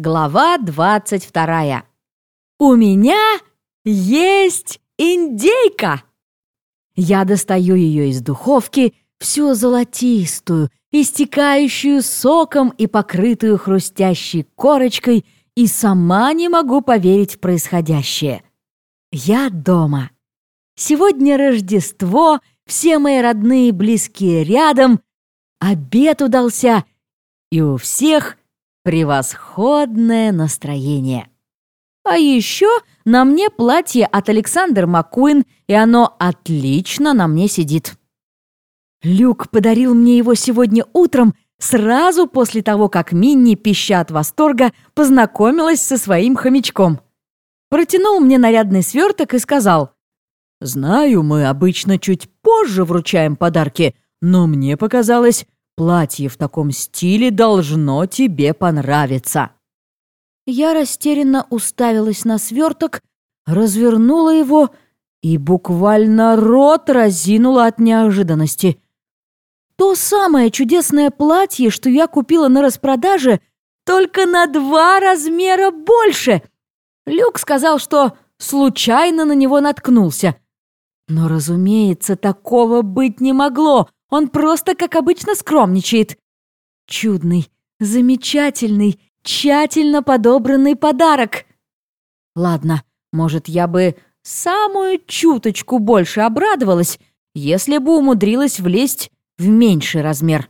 Глава 22. У меня есть индейка! Я достаю ее из духовки, всю золотистую, истекающую соком и покрытую хрустящей корочкой, и сама не могу поверить в происходящее. Я дома. Сегодня Рождество, все мои родные и близкие рядом, обед удался, и у всех Превосходное настроение. А еще на мне платье от Александр Маккуин, и оно отлично на мне сидит. Люк подарил мне его сегодня утром, сразу после того, как Минни, пища от восторга, познакомилась со своим хомячком. Протянул мне нарядный сверток и сказал, «Знаю, мы обычно чуть позже вручаем подарки, но мне показалось, Платье в таком стиле должно тебе понравиться». Я растерянно уставилась на сверток, развернула его и буквально рот разинула от неожиданности. То самое чудесное платье, что я купила на распродаже, только на два размера больше. Люк сказал, что случайно на него наткнулся. Но, разумеется, такого быть не могло. Он просто, как обычно, скромничает. Чудный, замечательный, тщательно подобранный подарок. Ладно, может, я бы самую чуточку больше обрадовалась, если бы умудрилась влезть в меньший размер.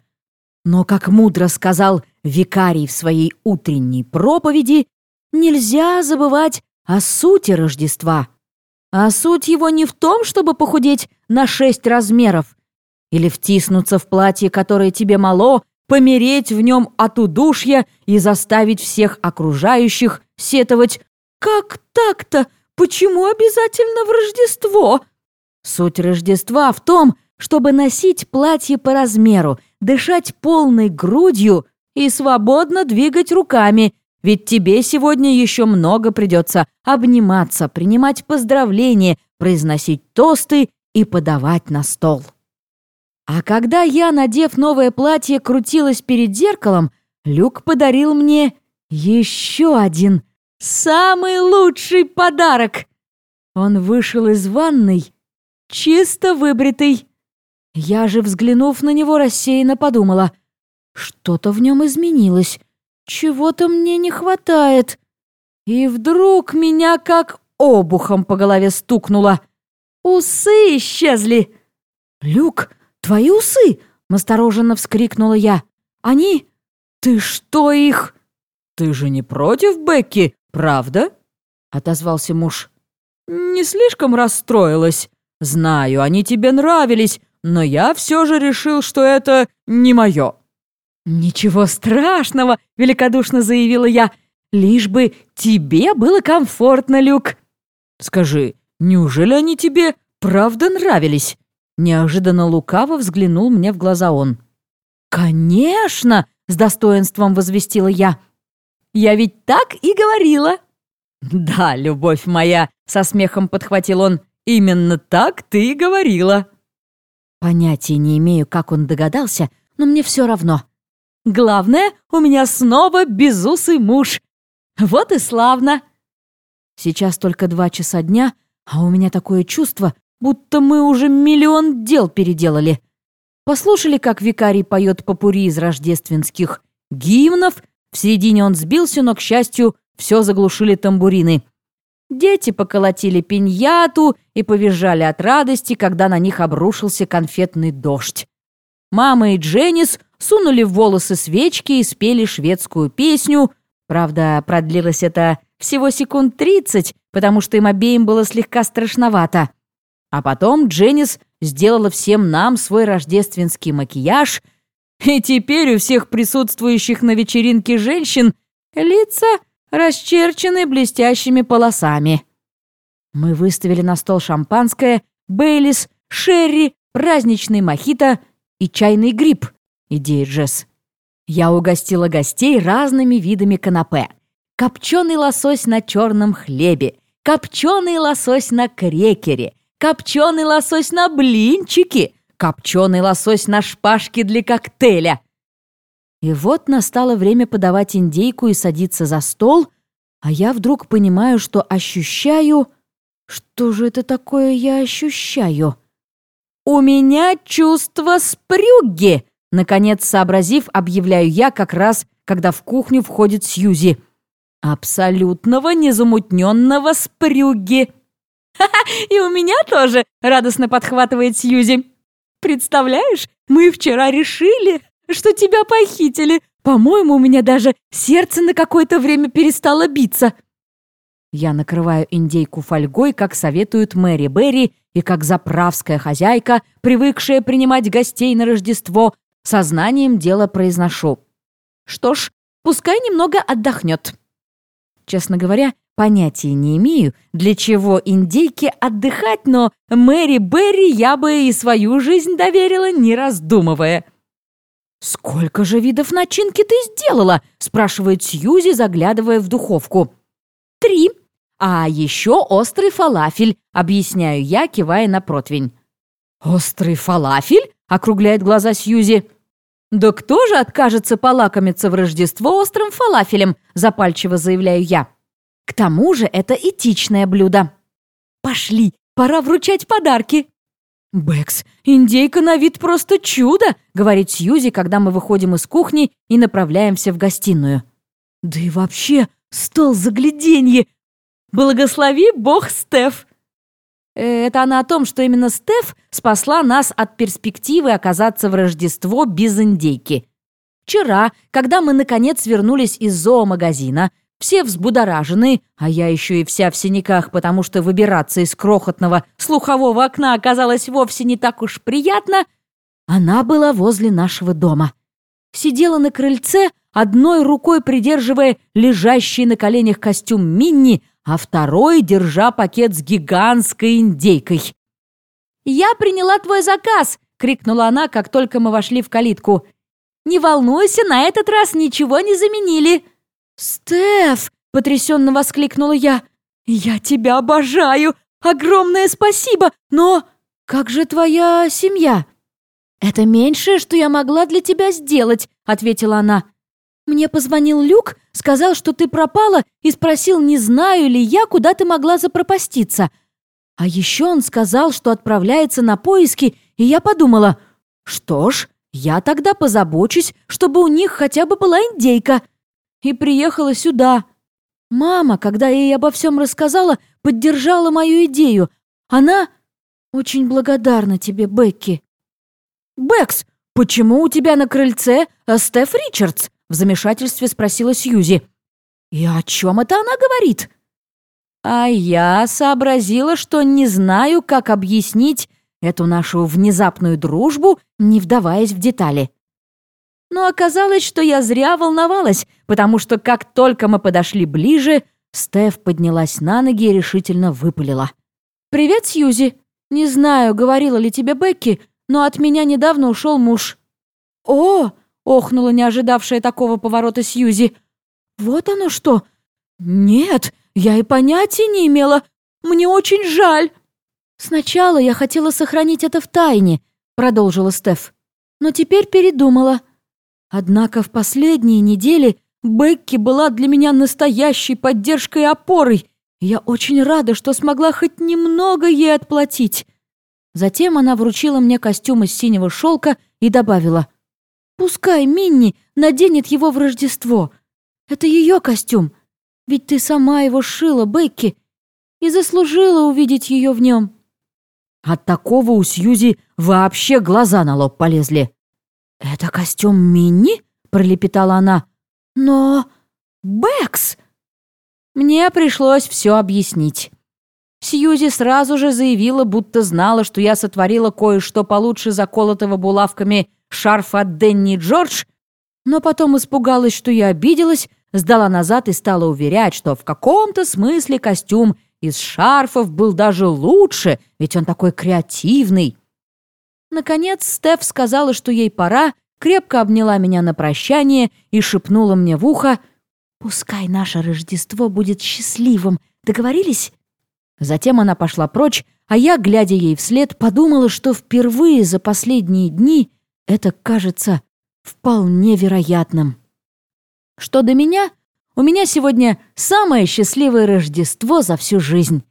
Но, как мудро сказал викарий в своей утренней проповеди, нельзя забывать о сути Рождества. А суть его не в том, чтобы похудеть на шесть размеров, или втиснуться в платье, которое тебе мало, помереть в нем от удушья и заставить всех окружающих сетовать «Как так-то? Почему обязательно в Рождество?» Суть Рождества в том, чтобы носить платье по размеру, дышать полной грудью и свободно двигать руками, ведь тебе сегодня еще много придется обниматься, принимать поздравления, произносить тосты и подавать на стол. А когда я, надев новое платье, крутилась перед зеркалом, Люк подарил мне еще один, самый лучший подарок. Он вышел из ванной, чисто выбритый. Я же, взглянув на него, рассеянно подумала, что-то в нем изменилось, чего-то мне не хватает. И вдруг меня как обухом по голове стукнуло. Усы исчезли. Люк «Твои усы!» — настороженно вскрикнула я. «Они? Ты что их?» «Ты же не против Бекки, правда?» — отозвался муж. «Не слишком расстроилась. Знаю, они тебе нравились, но я все же решил, что это не мое». «Ничего страшного!» — великодушно заявила я. «Лишь бы тебе было комфортно, Люк!» «Скажи, неужели они тебе правда нравились?» Неожиданно лукаво взглянул мне в глаза он. «Конечно!» — с достоинством возвестила я. «Я ведь так и говорила!» «Да, любовь моя!» — со смехом подхватил он. «Именно так ты и говорила!» Понятия не имею, как он догадался, но мне все равно. Главное, у меня снова безусый муж. Вот и славно. Сейчас только два часа дня, а у меня такое чувство, будто мы уже миллион дел переделали. Послушали, как викарий поет попури из рождественских гимнов. В середине он сбился, но, к счастью, все заглушили тамбурины. Дети поколотили пиньяту и повизжали от радости, когда на них обрушился конфетный дождь. Мама и Дженнис сунули в волосы свечки и спели шведскую песню. Правда, продлилось это всего секунд тридцать, потому что им обеим было слегка страшновато. А потом Дженнис сделала всем нам свой рождественский макияж, и теперь у всех присутствующих на вечеринке женщин лица расчерчены блестящими полосами. Мы выставили на стол шампанское, бейлис, шерри, праздничный мохито и чайный гриб, идея Джесс. Я угостила гостей разными видами канапе. Копченый лосось на черном хлебе, копченый лосось на крекере, копченый лосось на блинчики, копченый лосось на шпажке для коктейля. И вот настало время подавать индейку и садиться за стол, а я вдруг понимаю, что ощущаю... Что же это такое я ощущаю? «У меня чувство спрюги!» Наконец, сообразив, объявляю я как раз, когда в кухню входит Сьюзи. «Абсолютного незамутненного спрюги!» «Ха-ха, и у меня тоже!» — радостно подхватывает Сьюзи. «Представляешь, мы вчера решили, что тебя похитили. По-моему, у меня даже сердце на какое-то время перестало биться». Я накрываю индейку фольгой, как советует Мэри Берри, и как заправская хозяйка, привыкшая принимать гостей на Рождество, сознанием дела произношу. Что ж, пускай немного отдохнет. Честно говоря, понятия не имею, для чего индейке отдыхать, но Мэри Берри я бы и свою жизнь доверила, не раздумывая. «Сколько же видов начинки ты сделала?» — спрашивает Сьюзи, заглядывая в духовку. «Три. А еще острый фалафель», — объясняю я, кивая на противень. «Острый фалафель?» — округляет глаза Сьюзи. «Да кто же откажется полакомиться в Рождество острым фалафелем?» — запальчиво заявляю я. «К тому же это этичное блюдо». «Пошли, пора вручать подарки!» «Бэкс, индейка на вид просто чудо!» — говорит Сьюзи, когда мы выходим из кухни и направляемся в гостиную. «Да и вообще, стол загляденье! Благослови бог Стеф!» Э, Это она о том, что именно Стеф спасла нас от перспективы оказаться в Рождество без индейки. Вчера, когда мы наконец вернулись из зоомагазина, все взбудоражены, а я еще и вся в синяках, потому что выбираться из крохотного слухового окна оказалось вовсе не так уж приятно. Она была возле нашего дома. Сидела на крыльце, одной рукой придерживая лежащий на коленях костюм Минни, а второй держа пакет с гигантской индейкой. «Я приняла твой заказ!» — крикнула она, как только мы вошли в калитку. «Не волнуйся, на этот раз ничего не заменили!» «Стеф!» — потрясенно воскликнула я. «Я тебя обожаю! Огромное спасибо! Но как же твоя семья?» «Это меньшее, что я могла для тебя сделать», — ответила она. «Мне позвонил Люк, сказал, что ты пропала, и спросил, не знаю ли я, куда ты могла запропаститься. А еще он сказал, что отправляется на поиски, и я подумала, что ж, я тогда позабочусь, чтобы у них хотя бы была индейка и приехала сюда. Мама, когда я ей обо всем рассказала, поддержала мою идею. Она очень благодарна тебе, Бекки. «Бэкс, почему у тебя на крыльце э, Стеф Ричардс?» В замешательстве спросила Сьюзи. «И о чем это она говорит?» А я сообразила, что не знаю, как объяснить эту нашу внезапную дружбу, не вдаваясь в детали. Но оказалось, что я зря волновалась, потому что как только мы подошли ближе, Стеф поднялась на ноги и решительно выпалила. «Привет, Сьюзи. Не знаю, говорила ли тебе Бекки, но от меня недавно ушел муж». «О!» — охнула не ожидавшая такого поворота Сьюзи. «Вот оно что! Нет, я и понятия не имела. Мне очень жаль». «Сначала я хотела сохранить это в тайне», — продолжила Стеф. «Но теперь передумала. Однако в последние недели Бекки была для меня настоящей поддержкой и опорой. я очень рада, что смогла хоть немного ей отплатить. Затем она вручила мне костюм из синего шелка и добавила, «Пускай Минни наденет его в Рождество. Это ее костюм. Ведь ты сама его шила, Бекки, и заслужила увидеть ее в нем». От такого у Сьюзи вообще глаза на лоб полезли. «Это костюм Минни?» — пролепетала она. «Но... Бэкс!» Мне пришлось все объяснить. Сьюзи сразу же заявила, будто знала, что я сотворила кое-что получше заколотого булавками шарфа от Денни Джордж, но потом испугалась, что я обиделась, сдала назад и стала уверять, что в каком-то смысле костюм из шарфов был даже лучше, ведь он такой креативный. Наконец Стеф сказала, что ей пора, крепко обняла меня на прощание и шепнула мне в ухо «Пускай наше Рождество будет счастливым. Договорились?» Затем она пошла прочь, а я, глядя ей вслед, подумала, что впервые за последние дни это, кажется, вполне вероятным. Что до меня, у меня сегодня самое счастливое Рождество за всю жизнь.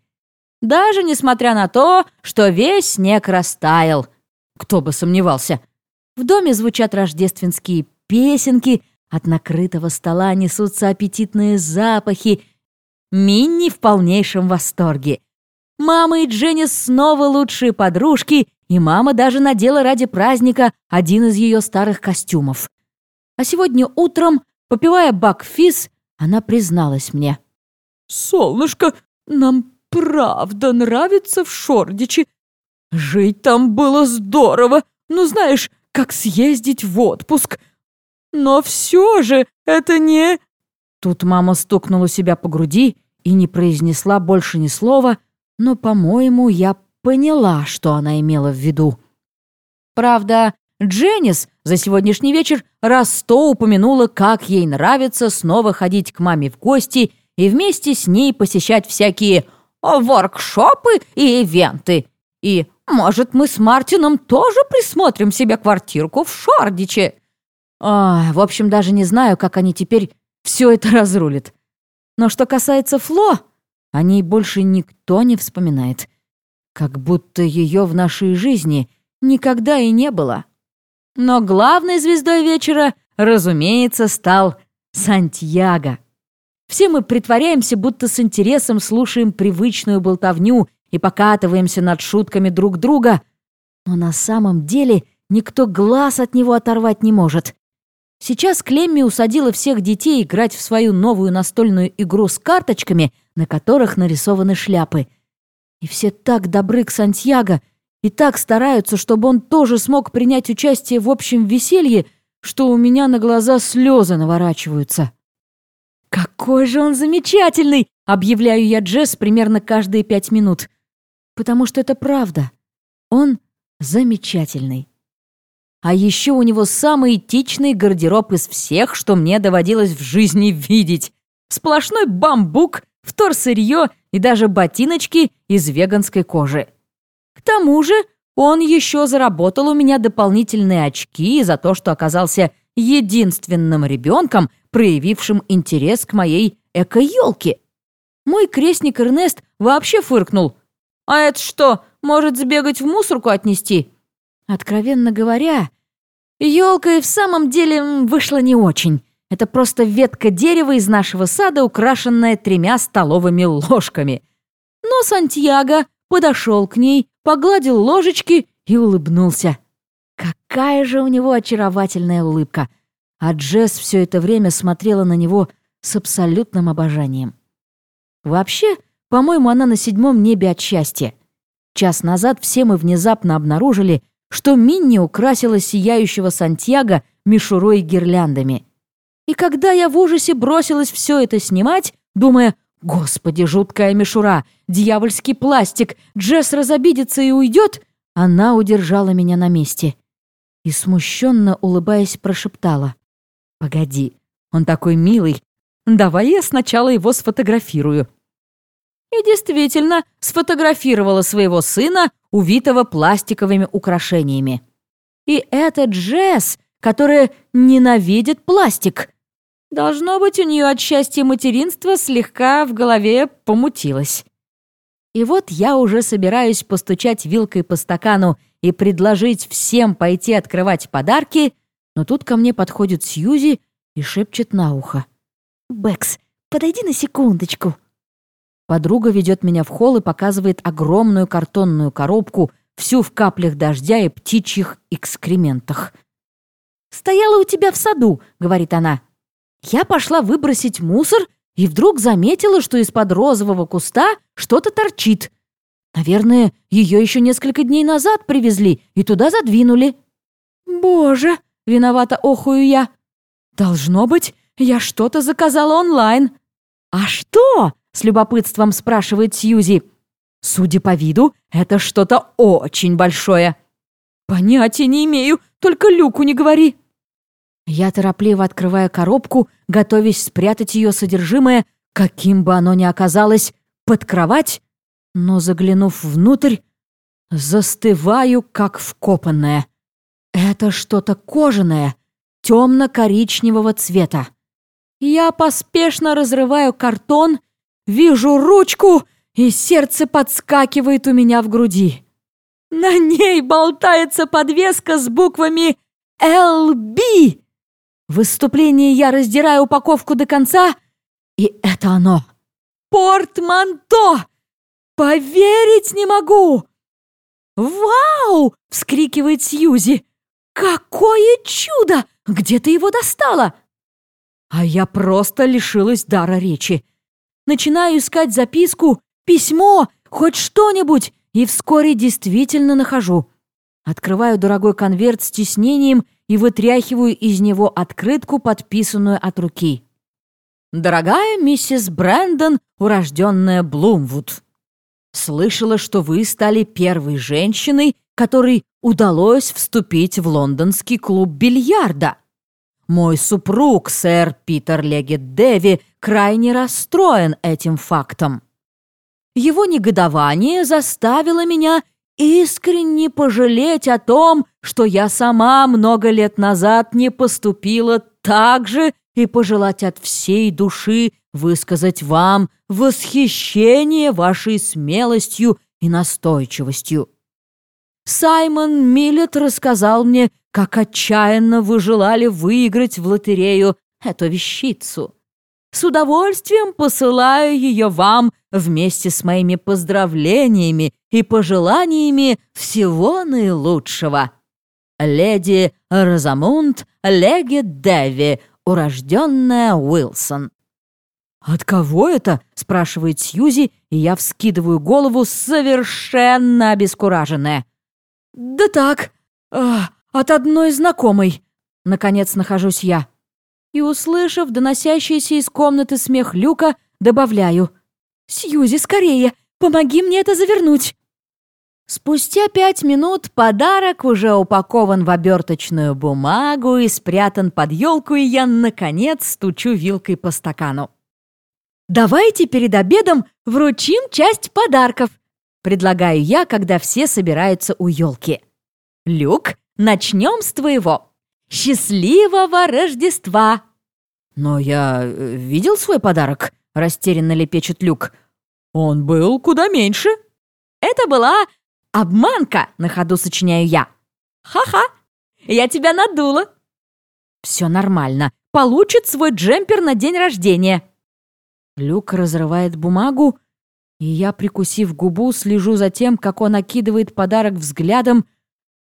Даже несмотря на то, что весь снег растаял. Кто бы сомневался. В доме звучат рождественские песенки, от накрытого стола несутся аппетитные запахи. Минни в полнейшем восторге. Мама и Дженнис снова лучшие подружки, и мама даже надела ради праздника один из ее старых костюмов. А сегодня утром, попивая бакфис, она призналась мне. «Солнышко, нам правда нравится в Шордиче. Жить там было здорово. Ну, знаешь, как съездить в отпуск. Но все же это не...» Тут мама стукнула себя по груди и не произнесла больше ни слова, но, по-моему, я поняла, что она имела в виду. Правда, Дженнис за сегодняшний вечер раз сто упомянула, как ей нравится снова ходить к маме в гости и вместе с ней посещать всякие воркшопы и ивенты. И, может, мы с Мартином тоже присмотрим себе квартирку в Шордиче? А, в общем, даже не знаю, как они теперь все это разрулят. Но что касается Фло, о ней больше никто не вспоминает. Как будто ее в нашей жизни никогда и не было. Но главной звездой вечера, разумеется, стал Сантьяго. Все мы притворяемся, будто с интересом слушаем привычную болтовню и покатываемся над шутками друг друга, но на самом деле никто глаз от него оторвать не может. Сейчас Клемми усадила всех детей играть в свою новую настольную игру с карточками, на которых нарисованы шляпы. И все так добры к Сантьяго и так стараются, чтобы он тоже смог принять участие в общем веселье, что у меня на глаза слезы наворачиваются. «Какой же он замечательный!» — объявляю я Джесс примерно каждые пять минут. Потому что это правда. Он замечательный. А еще у него самый этичный гардероб из всех, что мне доводилось в жизни видеть. Сплошной бамбук, вторсырье и даже ботиночки из веганской кожи. К тому же он еще заработал у меня дополнительные очки за то, что оказался единственным ребенком, проявившим интерес к моей эко-елке. Мой крестник Эрнест вообще фыркнул. «А это что, может сбегать в мусорку отнести?» Откровенно говоря, елка и в самом деле вышла не очень. Это просто ветка дерева из нашего сада, украшенная тремя столовыми ложками. Но Сантьяго подошел к ней, погладил ложечки и улыбнулся. Какая же у него очаровательная улыбка! А Джесс все это время смотрела на него с абсолютным обожанием. Вообще, по-моему, она на седьмом небе от счастья. Час назад все мы внезапно обнаружили, что Минни украсила сияющего Сантьяго мишурой и гирляндами. И когда я в ужасе бросилась все это снимать, думая, «Господи, жуткая мишура, дьявольский пластик, Джесс разобидится и уйдет», она удержала меня на месте и, смущенно улыбаясь, прошептала. «Погоди, он такой милый. Давай я сначала его сфотографирую». И действительно сфотографировала своего сына, увитого пластиковыми украшениями. И это Джесс, которая ненавидит пластик. Должно быть, у нее от счастья материнства слегка в голове помутилось. И вот я уже собираюсь постучать вилкой по стакану и предложить всем пойти открывать подарки, но тут ко мне подходит Сьюзи и шепчет на ухо. «Бэкс, подойди на секундочку». Подруга ведет меня в холл и показывает огромную картонную коробку, всю в каплях дождя и птичьих экскрементах. «Стояла у тебя в саду», — говорит она. «Я пошла выбросить мусор и вдруг заметила, что из-под розового куста что-то торчит. Наверное, ее еще несколько дней назад привезли и туда задвинули». «Боже!» — виновата охую я. «Должно быть, я что-то заказала онлайн». «А что?» с любопытством спрашивает Сьюзи. Судя по виду, это что-то очень большое. Понятия не имею, только Люку не говори. Я торопливо открываю коробку, готовясь спрятать ее содержимое, каким бы оно ни оказалось, под кровать, но, заглянув внутрь, застываю, как вкопанная. Это что-то кожаное, темно-коричневого цвета. Я поспешно разрываю картон, вижу ручку, и сердце подскакивает у меня в груди. На ней болтается подвеска с буквами «ЛБ». В выступлении я раздираю упаковку до конца, и это оно. Портманто! Поверить не могу! «Вау!» — вскрикивает Сьюзи. «Какое чудо! Где ты его достала?» А я просто лишилась дара речи. Начинаю искать записку, письмо, хоть что-нибудь, и вскоре действительно нахожу. Открываю дорогой конверт с тиснением и вытряхиваю из него открытку, подписанную от руки. «Дорогая миссис Брэндон, урожденная Блумвуд, слышала, что вы стали первой женщиной, которой удалось вступить в лондонский клуб бильярда. Мой супруг, сэр Питер Легет Деви, крайне расстроен этим фактом. Его негодование заставило меня искренне пожалеть о том, что я сама много лет назад не поступила так же и пожелать от всей души высказать вам восхищение вашей смелостью и настойчивостью. Саймон Миллет рассказал мне, как отчаянно вы желали выиграть в лотерею эту вещицу. С удовольствием посылаю ее вам вместе с моими поздравлениями и пожеланиями всего наилучшего. Леди Розамунд Леги Деви, урожденная Уилсон. «От кого это?» — спрашивает Сьюзи, и я вскидываю голову, совершенно обескураженная. «Да так, э, от одной знакомой», — наконец нахожусь я. И, услышав доносящийся из комнаты смех Люка, добавляю. «Сьюзи, скорее, помоги мне это завернуть!» Спустя пять минут подарок уже упакован в оберточную бумагу и спрятан под елку, и я, наконец, стучу вилкой по стакану. «Давайте перед обедом вручим часть подарков», предлагаю я, когда все собираются у елки. «Люк, начнем с твоего. Счастливого Рождества!» «Но я э, видел свой подарок», — растерянно лепечет Люк. «Он был куда меньше». «Это была обманка», — на ходу сочиняю я. «Ха-ха, я тебя надула». «Все нормально. Получит свой джемпер на день рождения». Люк разрывает бумагу, и я, прикусив губу, слежу за тем, как он окидывает подарок взглядом,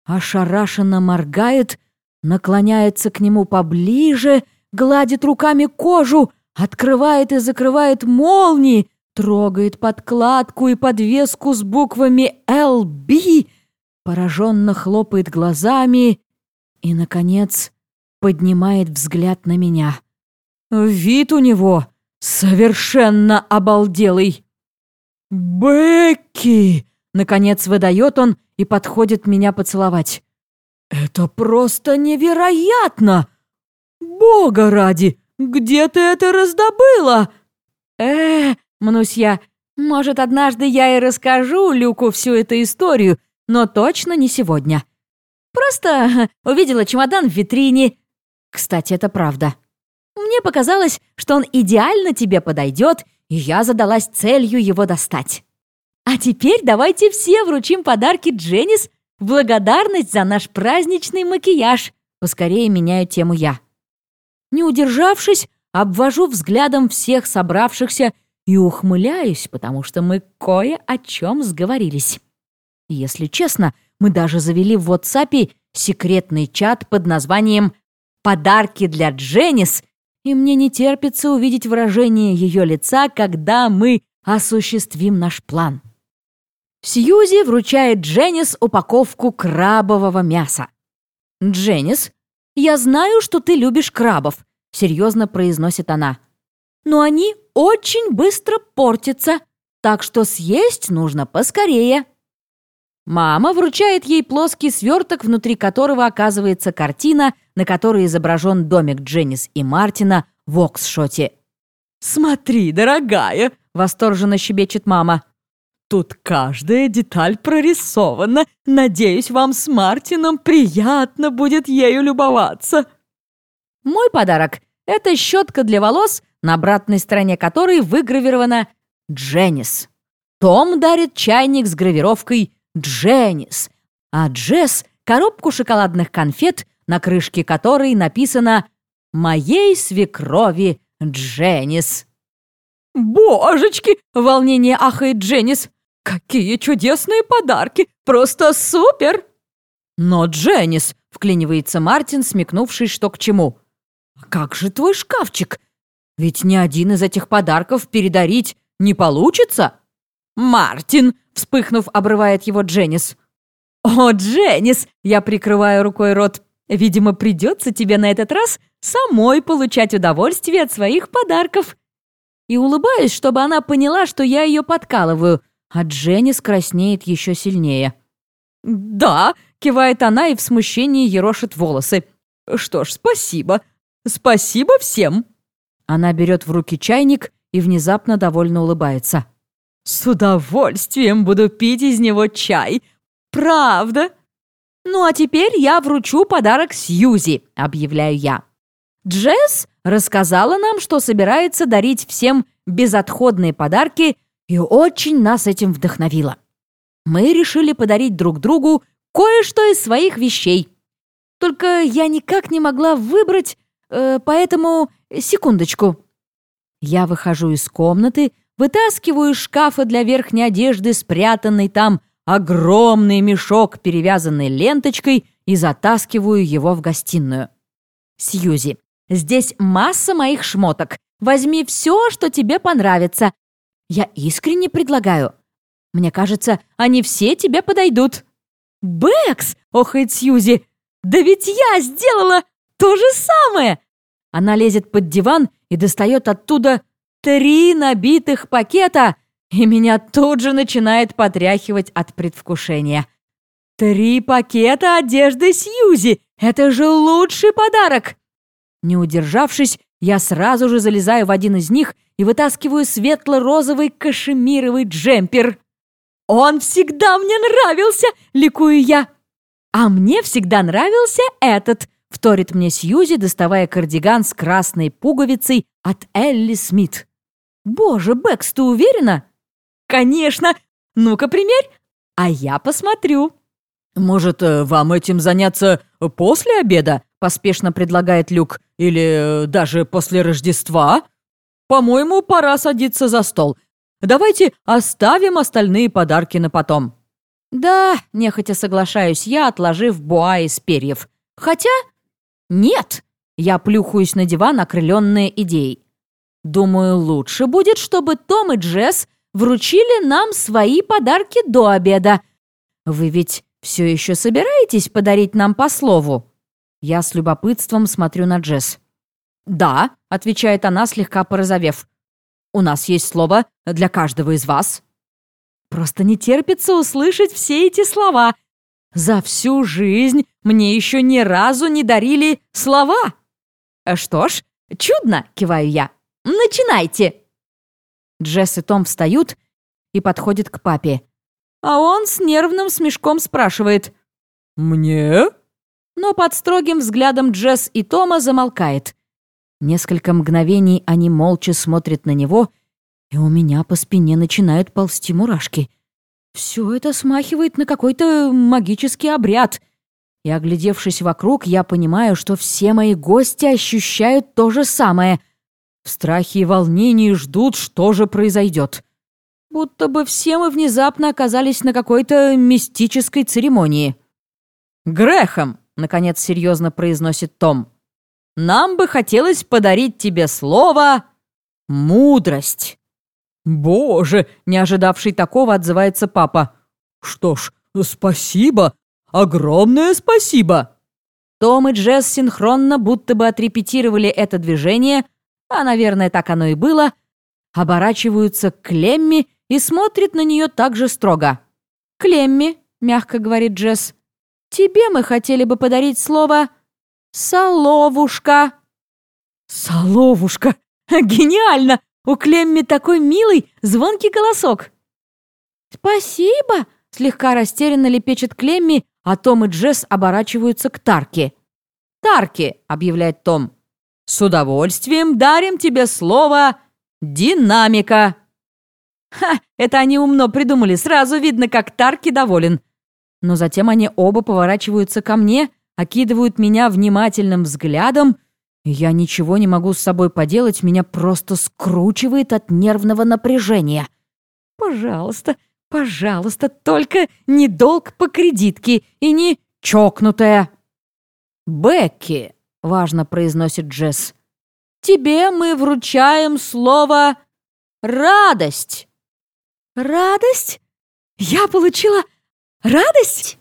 ошарашенно моргает, наклоняется к нему поближе, гладит руками кожу, открывает и закрывает молнии, трогает подкладку и подвеску с буквами «ЛБ», пораженно хлопает глазами и, наконец, поднимает взгляд на меня. Вид у него совершенно обалделый. «Бекки!» — наконец выдает он и подходит меня поцеловать. «Это просто невероятно! Бога ради, где ты это раздобыла?» «Э, мнусь я, может, однажды я и расскажу Люку всю эту историю, но точно не сегодня. Просто увидела чемодан в витрине. Кстати, это правда. Мне показалось, что он идеально тебе подойдет, и я задалась целью его достать. А теперь давайте все вручим подарки Дженнис в благодарность за наш праздничный макияж. Поскорее меняю тему я. Не удержавшись, обвожу взглядом всех собравшихся и ухмыляюсь, потому что мы кое о чем сговорились. Если честно, мы даже завели в WhatsApp секретный чат под названием «Подарки для Дженнис», и мне не терпится увидеть выражение ее лица, когда мы осуществим наш план. Сьюзи вручает Дженнис упаковку крабового мяса. «Дженнис, я знаю, что ты любишь крабов», — серьезно произносит она. «Но они очень быстро портятся, так что съесть нужно поскорее». Мама вручает ей плоский сверток, внутри которого оказывается картина, на которой изображен домик Дженнис и Мартина в Оксшоте. «Смотри, дорогая!» — восторженно щебечет мама. «Тут каждая деталь прорисована. Надеюсь, вам с Мартином приятно будет ею любоваться». Мой подарок — это щетка для волос, на обратной стороне которой выгравировано «Дженнис». Том дарит чайник с гравировкой «Дженнис», а Джесс — коробку шоколадных конфет, на крышке которой написано «Моей свекрови Дженнис». «Божечки!» — волнение ахает Дженнис. «Какие чудесные подарки! Просто супер!» «Но, Дженнис!» — вклинивается Мартин, смекнувший, что к чему. «А как же твой шкафчик? Ведь ни один из этих подарков передарить не получится?» «Мартин!» — вспыхнув, обрывает его Дженнис. «О, Дженнис!» — я прикрываю рукой рот. «Видимо, придется тебе на этот раз самой получать удовольствие от своих подарков». И улыбаюсь, чтобы она поняла, что я ее подкалываю, а Дженнис краснеет еще сильнее. «Да!» — кивает она и в смущении ерошит волосы. «Что ж, спасибо. Спасибо всем!» Она берет в руки чайник и внезапно довольно улыбается. «С удовольствием буду пить из него чай. Правда?» «Ну а теперь я вручу подарок Сьюзи», — объявляю я. Джесс рассказала нам, что собирается дарить всем безотходные подарки и очень нас этим вдохновила. Мы решили подарить друг другу кое-что из своих вещей. Только я никак не могла выбрать, э, поэтому секундочку. Я выхожу из комнаты, вытаскиваю из шкафа для верхней одежды спрятанный там огромный мешок, перевязанный ленточкой, и затаскиваю его в гостиную. Сьюзи, здесь масса моих шмоток. Возьми все, что тебе понравится. Я искренне предлагаю. Мне кажется, они все тебе подойдут». «Бэкс!» — охает Сьюзи. «Да ведь я сделала то же самое!» Она лезет под диван и достает оттуда три набитых пакета, и меня тут же начинает потряхивать от предвкушения. «Три пакета одежды Сьюзи! Это же лучший подарок!» Не удержавшись, я сразу же залезаю в один из них и вытаскиваю светло-розовый кашемировый джемпер. «Он всегда мне нравился!» — ликую я. «А мне всегда нравился этот!» — вторит мне Сьюзи, доставая кардиган с красной пуговицей от Элли Смит. «Боже, Бэкс, ты уверена?» «Конечно! Ну-ка, примерь, а я посмотрю». «Может, э, вам этим заняться после обеда?» — поспешно предлагает Люк. «Или э, даже после Рождества?» «По-моему, пора садиться за стол. Давайте оставим остальные подарки на потом». «Да», — нехотя соглашаюсь я, отложив буа из перьев. «Хотя...» «Нет!» — я плюхаюсь на диван, окрыленная идеей. «Думаю, лучше будет, чтобы Том и Джесс вручили нам свои подарки до обеда. Вы ведь все еще собираетесь подарить нам по слову?» Я с любопытством смотрю на Джесс. «Да», — отвечает она, слегка порозовев. У нас есть слово для каждого из вас». Просто не терпится услышать все эти слова. За всю жизнь мне еще ни разу не дарили слова. Что ж, чудно, киваю я. Начинайте. Джесс и Том встают и подходят к папе. А он с нервным смешком спрашивает. «Мне?» Но под строгим взглядом Джесс и Тома замолкает. Несколько мгновений они молча смотрят на него, и у меня по спине начинают ползти мурашки. Все это смахивает на какой-то магический обряд. И, оглядевшись вокруг, я понимаю, что все мои гости ощущают то же самое. В страхе и волнении ждут, что же произойдет. Будто бы все мы внезапно оказались на какой-то мистической церемонии. «Грехом!» — наконец серьезно произносит Том. Нам бы хотелось подарить тебе слово «мудрость». «Боже!» — не ожидавший такого отзывается папа. «Что ж, спасибо! Огромное спасибо!» Том и Джесс синхронно будто бы отрепетировали это движение, а, наверное, так оно и было, оборачиваются к Клемми и смотрят на нее так же строго. «Клемми», — мягко говорит Джесс, — «тебе мы хотели бы подарить слово «Соловушка!» «Соловушка! Гениально! У Клемми такой милый, звонкий голосок!» «Спасибо!» — слегка растерянно лепечет Клемми, а Том и Джесс оборачиваются к Тарке. «Тарки!» — объявляет Том. С удовольствием дарим тебе слово «динамика». Ха, это они умно придумали, сразу видно, как Тарки доволен. Но затем они оба поворачиваются ко мне, окидывают меня внимательным взглядом, я ничего не могу с собой поделать, меня просто скручивает от нервного напряжения. Пожалуйста, пожалуйста, только не долг по кредитке и не чокнутая. «Бекки», — важно произносит Джесс, — «тебе мы вручаем слово «радость». «Радость? Я получила радость?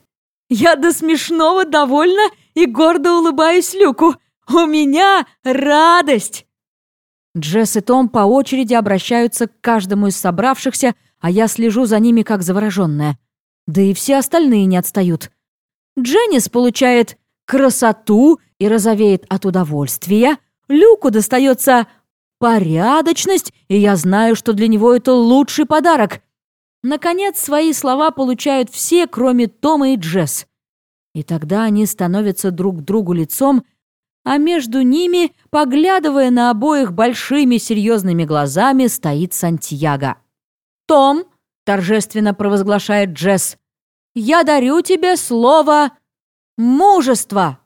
Я до смешного довольна и гордо улыбаюсь Люку. У меня радость!» Джесс и Том по очереди обращаются к каждому из собравшихся, а я слежу за ними как завороженная. Да и все остальные не отстают. Дженнис получает красоту и розовеет от удовольствия. Люку достается порядочность, и я знаю, что для него это лучший подарок. Наконец, свои слова получают все, кроме Тома и Джесс. И тогда они становятся друг другу лицом, а между ними, поглядывая на обоих большими серьезными глазами, стоит Сантьяго. «Том», — торжественно провозглашает Джесс, — «я дарю тебе слово мужество».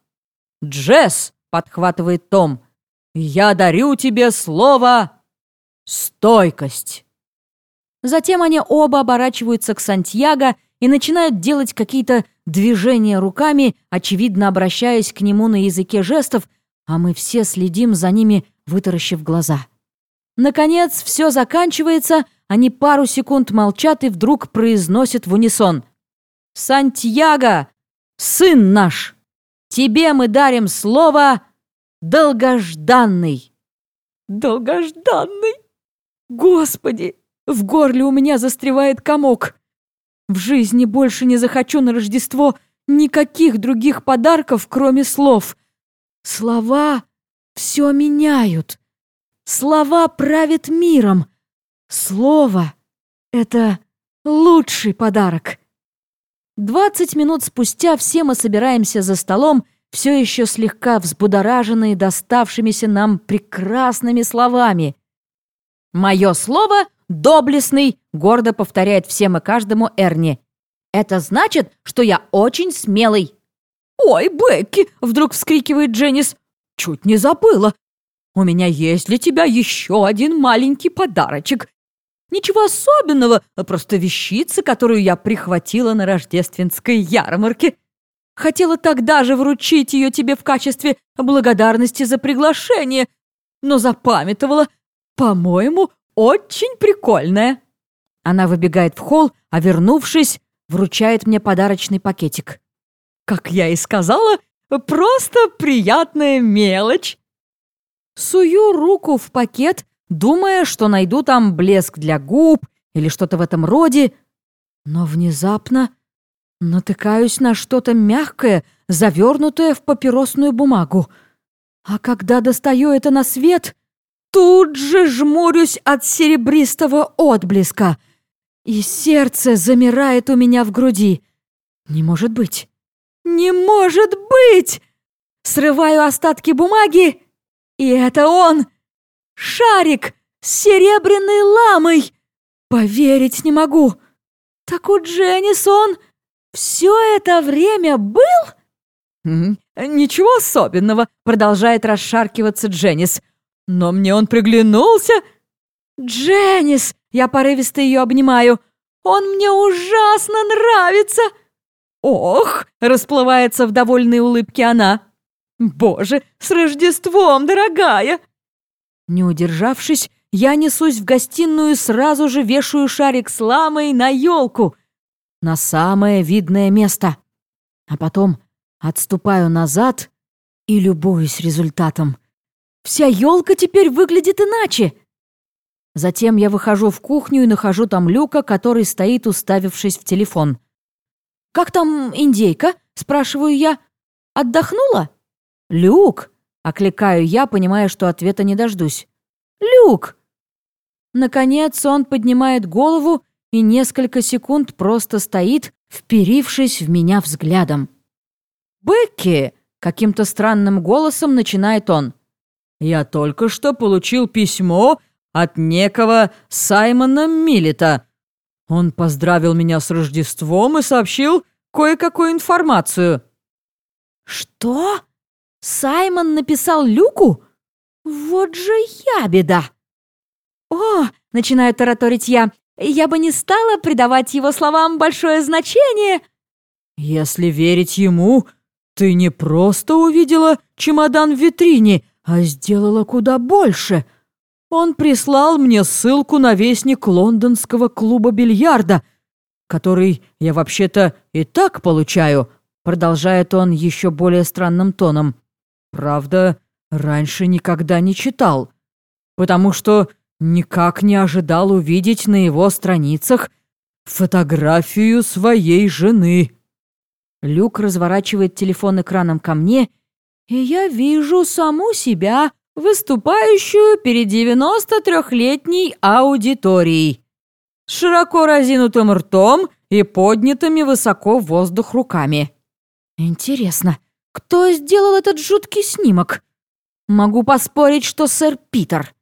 «Джесс», — подхватывает Том, — «я дарю тебе слово стойкость». Затем они оба оборачиваются к Сантьяго и начинают делать какие-то движения руками, очевидно обращаясь к нему на языке жестов, а мы все следим за ними, вытаращив глаза. Наконец, все заканчивается, они пару секунд молчат и вдруг произносят в унисон. «Сантьяго, сын наш, тебе мы дарим слово «долгожданный». «Долгожданный? Господи, в горле у меня застревает комок!» В жизни больше не захочу на Рождество никаких других подарков, кроме слов. Слова все меняют. Слова правят миром. Слово — это лучший подарок. Двадцать минут спустя все мы собираемся за столом, все еще слегка взбудораженные доставшимися нам прекрасными словами. «Мое слово — доблестный», — гордо повторяет всем и каждому Эрни. «Это значит, что я очень смелый». «Ой, Бекки!» — вдруг вскрикивает Дженнис. «Чуть не забыла. У меня есть для тебя еще один маленький подарочек. Ничего особенного, а просто вещица, которую я прихватила на рождественской ярмарке. Хотела тогда же вручить ее тебе в качестве благодарности за приглашение, но запамятовала. По-моему, очень прикольная». Она выбегает в холл, а вернувшись, вручает мне подарочный пакетик. Как я и сказала, просто приятная мелочь. Сую руку в пакет, думая, что найду там блеск для губ или что-то в этом роде, но внезапно натыкаюсь на что-то мягкое, завернутое в папиросную бумагу. А когда достаю это на свет, Тут же жмурюсь от серебристого отблеска, и сердце замирает у меня в груди. Не может быть! Не может быть! Срываю остатки бумаги, и это он! Шарик с серебряной ламой! Поверить не могу! Так у Дженнисон все это время был? «Ничего особенного», — продолжает расшаркиваться Дженнис. Но мне он приглянулся. Дженнис, я порывисто ее обнимаю. Он мне ужасно нравится. Ох, расплывается в довольной улыбке она. Боже, с Рождеством, дорогая! Не удержавшись, я несусь в гостиную и сразу же вешаю шарик с ламой на елку. На самое видное место. А потом отступаю назад и любуюсь результатом. Вся елка теперь выглядит иначе. Затем я выхожу в кухню и нахожу там Люка, который стоит, уставившись в телефон. «Как там индейка?» — спрашиваю я. «Отдохнула?» «Люк!» — окликаю я, понимая, что ответа не дождусь. «Люк!» Наконец он поднимает голову и несколько секунд просто стоит, вперившись в меня взглядом. «Бекки!» — каким-то странным голосом начинает он. Я только что получил письмо от некого Саймона Миллета. Он поздравил меня с Рождеством и сообщил кое-какую информацию». «Что? Саймон написал Люку? Вот же я беда!» «О!» — начинаю тараторить я. «Я бы не стала придавать его словам большое значение». «Если верить ему, ты не просто увидела чемодан в витрине, а сделала куда больше. Он прислал мне ссылку на вестник лондонского клуба бильярда, который я вообще-то и так получаю, продолжает он еще более странным тоном. Правда, раньше никогда не читал, потому что никак не ожидал увидеть на его страницах фотографию своей жены. Люк разворачивает телефон экраном ко мне, и я вижу саму себя, выступающую перед 93-летней аудиторией, с широко разинутым ртом и поднятыми высоко в воздух руками. Интересно, кто сделал этот жуткий снимок? Могу поспорить, что сэр Питер.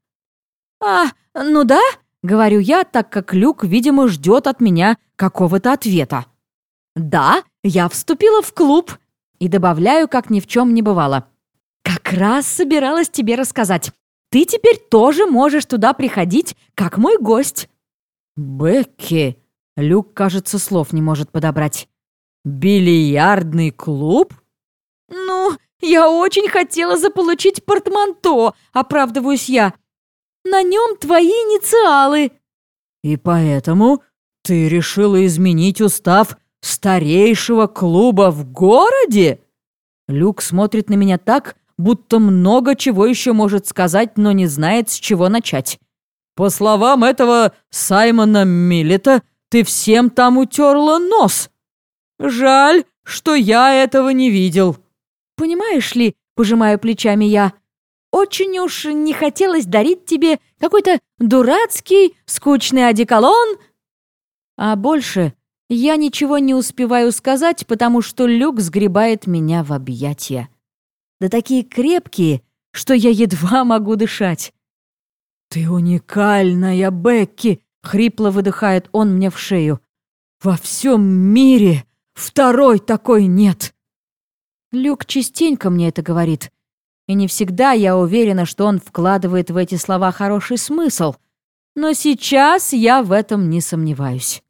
А, ну да, говорю я, так как Люк, видимо, ждет от меня какого-то ответа. Да, я вступила в клуб и добавляю, как ни в чем не бывало. Как раз собиралась тебе рассказать. Ты теперь тоже можешь туда приходить, как мой гость. Бекки, Люк, кажется, слов не может подобрать. Бильярдный клуб? Ну, я очень хотела заполучить портманто, оправдываюсь я. На нем твои инициалы. И поэтому ты решила изменить устав старейшего клуба в городе? Люк смотрит на меня так, будто много чего еще может сказать, но не знает, с чего начать. По словам этого Саймона Миллета, ты всем там утерла нос. Жаль, что я этого не видел. Понимаешь ли, пожимаю плечами я, очень уж не хотелось дарить тебе какой-то дурацкий, скучный одеколон. А больше я ничего не успеваю сказать, потому что Люк сгребает меня в объятия. Да такие крепкие, что я едва могу дышать. «Ты уникальная, Бекки!» — хрипло выдыхает он мне в шею. «Во всем мире второй такой нет!» Люк частенько мне это говорит, и не всегда я уверена, что он вкладывает в эти слова хороший смысл, но сейчас я в этом не сомневаюсь.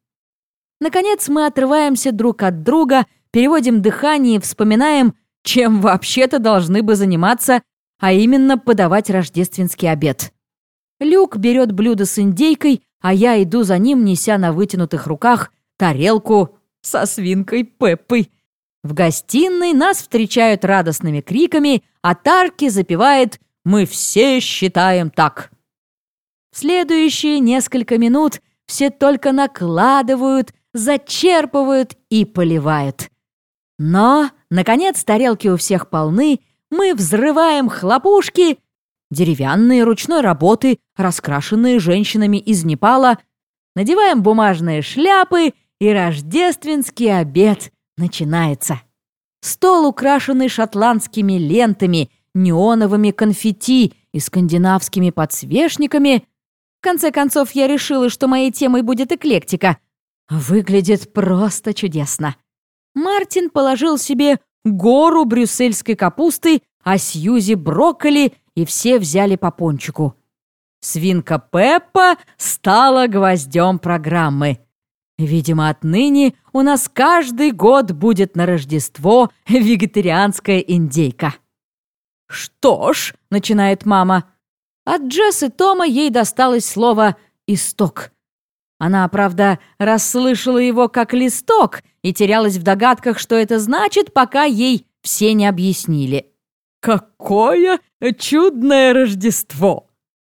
Наконец мы отрываемся друг от друга, переводим дыхание и вспоминаем, чем вообще-то должны бы заниматься, а именно подавать рождественский обед. Люк берет блюдо с индейкой, а я иду за ним, неся на вытянутых руках тарелку со свинкой Пеппой. В гостиной нас встречают радостными криками, а Тарки запевает «Мы все считаем так». В следующие несколько минут все только накладывают, зачерпывают и поливают. Но, наконец, тарелки у всех полны, мы взрываем хлопушки, деревянные ручной работы, раскрашенные женщинами из Непала, надеваем бумажные шляпы, и рождественский обед начинается. Стол, украшенный шотландскими лентами, неоновыми конфетти и скандинавскими подсвечниками. В конце концов, я решила, что моей темой будет эклектика — Выглядит просто чудесно. Мартин положил себе гору брюссельской капусты, а Сьюзи брокколи, и все взяли по пончику. Свинка Пеппа стала гвоздем программы. Видимо, отныне у нас каждый год будет на Рождество вегетарианская индейка. «Что ж», — начинает мама, — от Джесс и Тома ей досталось слово «исток». Она, правда, расслышала его как листок и терялась в догадках, что это значит, пока ей все не объяснили. «Какое чудное Рождество!»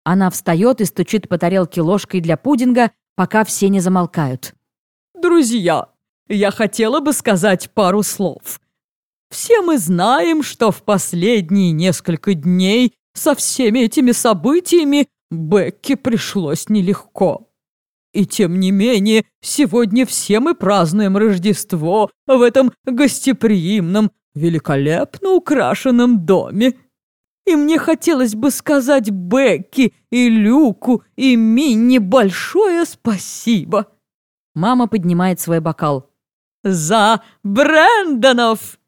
Она встает и стучит по тарелке ложкой для пудинга, пока все не замолкают. «Друзья, я хотела бы сказать пару слов. Все мы знаем, что в последние несколько дней со всеми этими событиями Бекке пришлось нелегко. И тем не менее, сегодня все мы празднуем Рождество в этом гостеприимном, великолепно украшенном доме. и мне хотелось бы сказать Бекки и Люку и Минни большое спасибо. Мама поднимает свой бокал. «За Брэндонов!»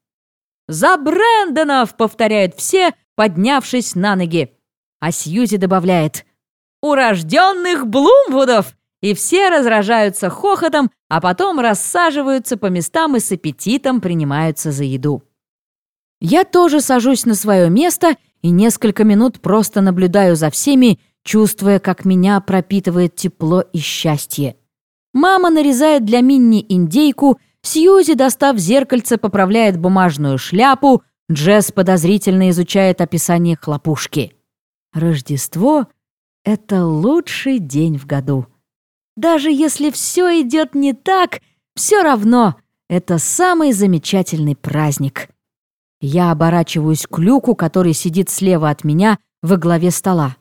«За Брэндонов!» — повторяют все, поднявшись на ноги. А Сьюзи добавляет «Урожденных Блумвудов!» И все разражаются хохотом, а потом рассаживаются по местам и с аппетитом принимаются за еду. Я тоже сажусь на свое место и несколько минут просто наблюдаю за всеми, чувствуя, как меня пропитывает тепло и счастье. Мама нарезает для Минни индейку, Сьюзи, достав зеркальце, поправляет бумажную шляпу, Джесс подозрительно изучает описание хлопушки. Рождество — это лучший день в году. Даже если все идет не так, все равно это самый замечательный праздник. Я оборачиваюсь к люку, который сидит слева от меня во главе стола.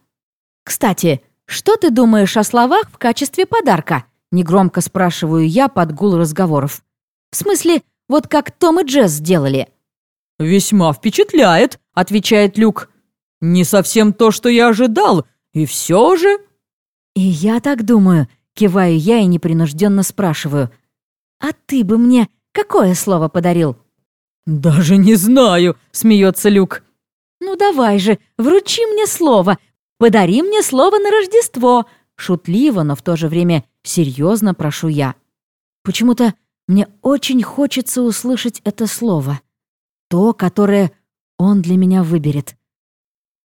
«Кстати, что ты думаешь о словах в качестве подарка?» Негромко спрашиваю я под гул разговоров. «В смысле, вот как Том и Джесс сделали?» «Весьма впечатляет», — отвечает Люк. «Не совсем то, что я ожидал, и все же...» «И я так думаю», — киваю я и непринужденно спрашиваю. «А ты бы мне какое слово подарил?» «Даже не знаю», — смеется Люк. «Ну давай же, вручи мне слово, подари мне слово на Рождество», шутливо, но в то же время серьезно прошу я. Почему-то мне очень хочется услышать это слово. То, которое он для меня выберет.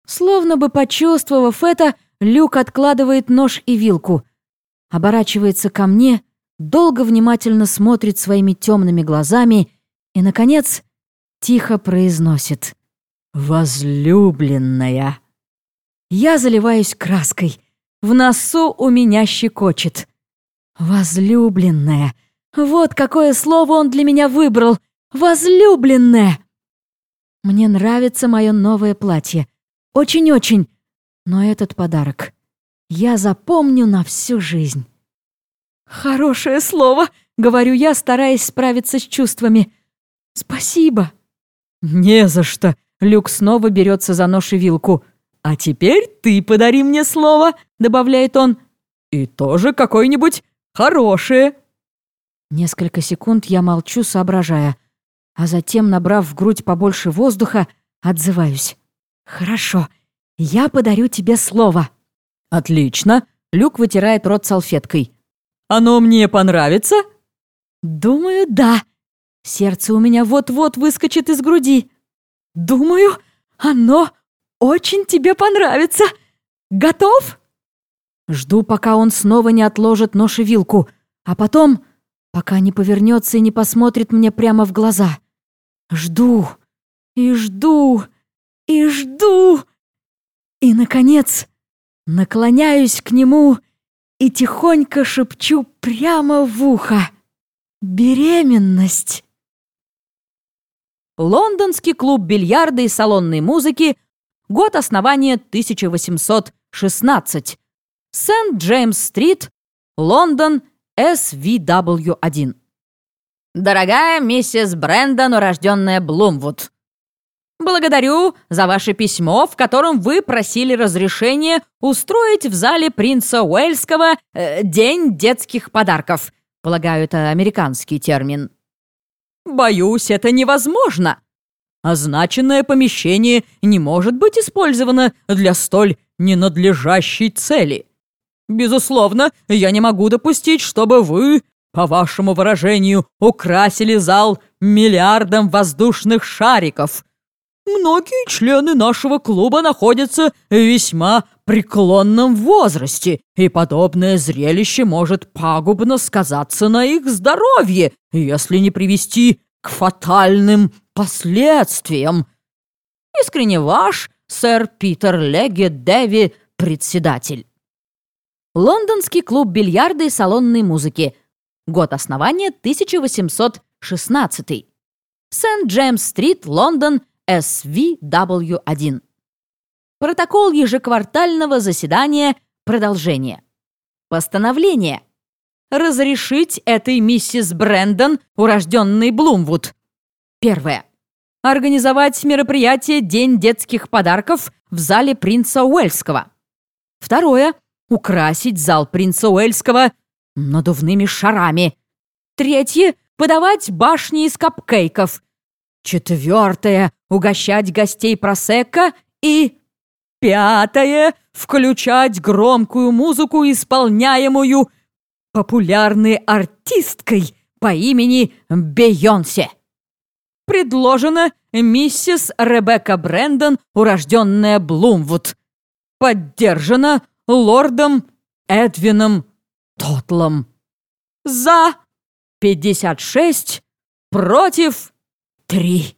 Словно бы почувствовав это, Люк откладывает нож и вилку, оборачивается ко мне, долго внимательно смотрит своими темными глазами и, наконец, тихо произносит «Возлюбленная». Я заливаюсь краской. В носу у меня щекочет. «Возлюбленная». Вот какое слово он для меня выбрал. «Возлюбленная». Мне нравится мое новое платье. Очень-очень. Но этот подарок я запомню на всю жизнь. «Хорошее слово», — говорю я, стараясь справиться с чувствами. «Спасибо». «Не за что», — Люк снова берется за нож и вилку. «А теперь ты подари мне слово», — добавляет он. «И тоже какое-нибудь хорошее». Несколько секунд я молчу, соображая, а затем, набрав в грудь побольше воздуха, отзываюсь. «Хорошо, я подарю тебе слово». «Отлично!» — Люк вытирает рот салфеткой. «Оно мне понравится?» «Думаю, да. Сердце у меня вот-вот выскочит из груди. Думаю, оно очень тебе понравится. Готов?» Жду, пока он снова не отложит нож и вилку, а потом, пока не повернется и не посмотрит мне прямо в глаза. Жду и жду и жду. И, наконец, наклоняюсь к нему и тихонько шепчу прямо в ухо. «Беременность!» Лондонский клуб бильярда и салонной музыки, год основания 1816. Сент-Джеймс-стрит, Лондон, SVW1. Дорогая миссис Брэндон, урожденная Блумвуд, Благодарю за ваше письмо, в котором вы просили разрешения устроить в зале принца Уэльского э, День детских подарков. Полагаю, это американский термин. Боюсь, это невозможно. Означенное помещение не может быть использовано для столь ненадлежащей цели. Безусловно, я не могу допустить, чтобы вы, по вашему выражению, украсили зал миллиардом воздушных шариков – Многие члены нашего клуба находятся в весьма преклонном возрасте, и подобное зрелище может пагубно сказаться на их здоровье, если не привести к фатальным последствиям. Искренне ваш, сэр Питер Леги Дэви, председатель. Лондонский клуб бильярда и салонной музыки. Год основания 1816. Сент-Джеймс-стрит, Лондон, SVW1. Протокол ежеквартального заседания. Продолжение. Постановление. Разрешить этой миссис Брэндон, урожденной Блумвуд. Первое. организовать мероприятие «День детских подарков» в зале принца Уэльского. Второе — украсить зал принца Уэльского надувными шарами. Третье — подавать башни из капкейков. Четвертое — угощать гостей просека. И пятое — включать громкую музыку, исполняемую популярной артисткой по имени Бейонсе. Предложено миссис Ребекка Брэндон, урожденная Блумвуд. Поддержано лордом Эдвином Тотлом. За 56 против 3.